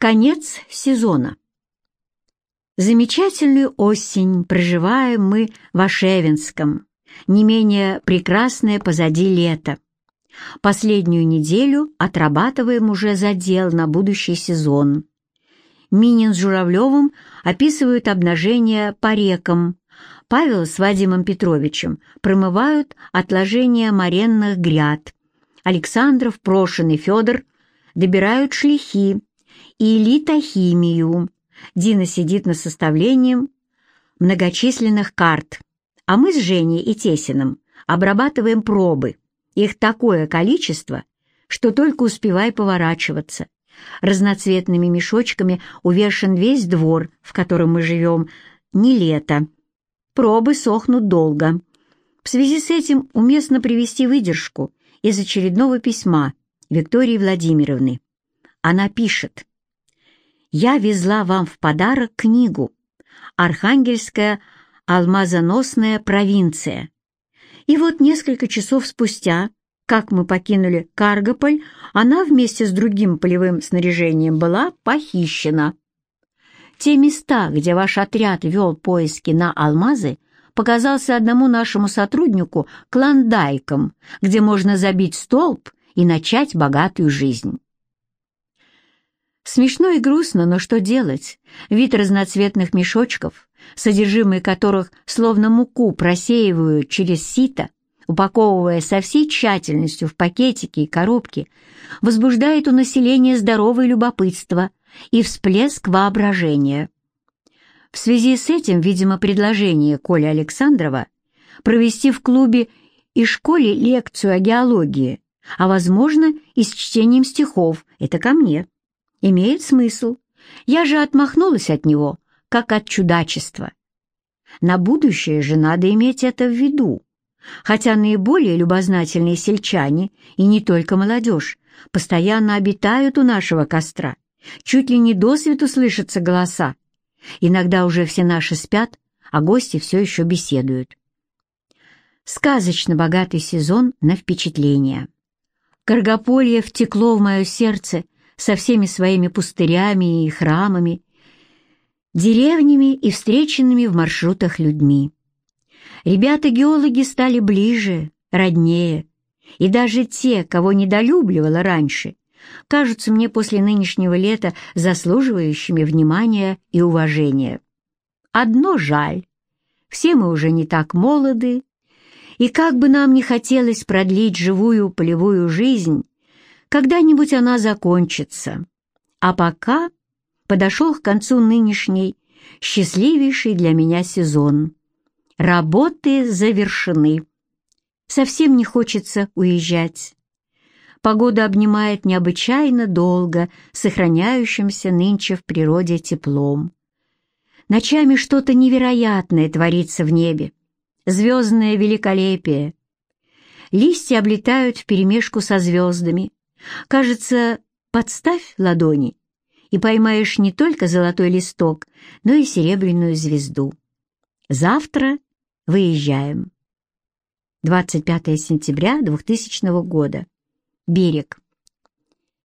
Конец сезона. Замечательную осень проживаем мы в Ашевинском, не менее прекрасное позади лето. Последнюю неделю отрабатываем уже задел на будущий сезон. Минин с Журавлевым описывают обнажение по рекам. Павел с Вадимом Петровичем промывают отложения моренных гряд. Александров, Прошин и Федор добирают шлихи и литохимию. Дина сидит над составлением многочисленных карт, а мы с Женей и Тесиным обрабатываем пробы. Их такое количество, что только успевай поворачиваться. Разноцветными мешочками увешан весь двор, в котором мы живем, не лето. Пробы сохнут долго. В связи с этим уместно привести выдержку из очередного письма Виктории Владимировны. Она пишет я везла вам в подарок книгу «Архангельская алмазоносная провинция». И вот несколько часов спустя, как мы покинули Каргополь, она вместе с другим полевым снаряжением была похищена. Те места, где ваш отряд вел поиски на алмазы, показался одному нашему сотруднику клондайком, где можно забить столб и начать богатую жизнь. Смешно и грустно, но что делать? Вид разноцветных мешочков, содержимое которых словно муку просеивают через сито, упаковывая со всей тщательностью в пакетики и коробки, возбуждает у населения здоровое любопытство и всплеск воображения. В связи с этим, видимо, предложение Коли Александрова провести в клубе и школе лекцию о геологии, а, возможно, и с чтением стихов, это ко мне имеет смысл. Я же отмахнулась от него, как от чудачества. На будущее же надо иметь это в виду. Хотя наиболее любознательные сельчане, и не только молодежь, постоянно обитают у нашего костра, чуть ли не до свету слышатся голоса. Иногда уже все наши спят, а гости все еще беседуют. Сказочно богатый сезон на впечатления. Каргополье втекло в мое сердце со всеми своими пустырями и храмами, деревнями и встреченными в маршрутах людьми. Ребята-геологи стали ближе, роднее, и даже те, кого недолюбливала раньше, кажутся мне после нынешнего лета заслуживающими внимания и уважения. Одно жаль. Все мы уже не так молоды, и как бы нам ни хотелось продлить живую полевую жизнь, когда-нибудь она закончится. А пока подошел к концу нынешний, счастливейший для меня сезон. Работы завершены. Совсем не хочется уезжать. Погода обнимает необычайно долго, сохраняющимся нынче в природе теплом. Ночами что-то невероятное творится в небе. Звездное великолепие. Листья облетают вперемешку со звездами. Кажется, подставь ладони, и поймаешь не только золотой листок, но и серебряную звезду. Завтра выезжаем. 25 сентября 2000 года. Берег.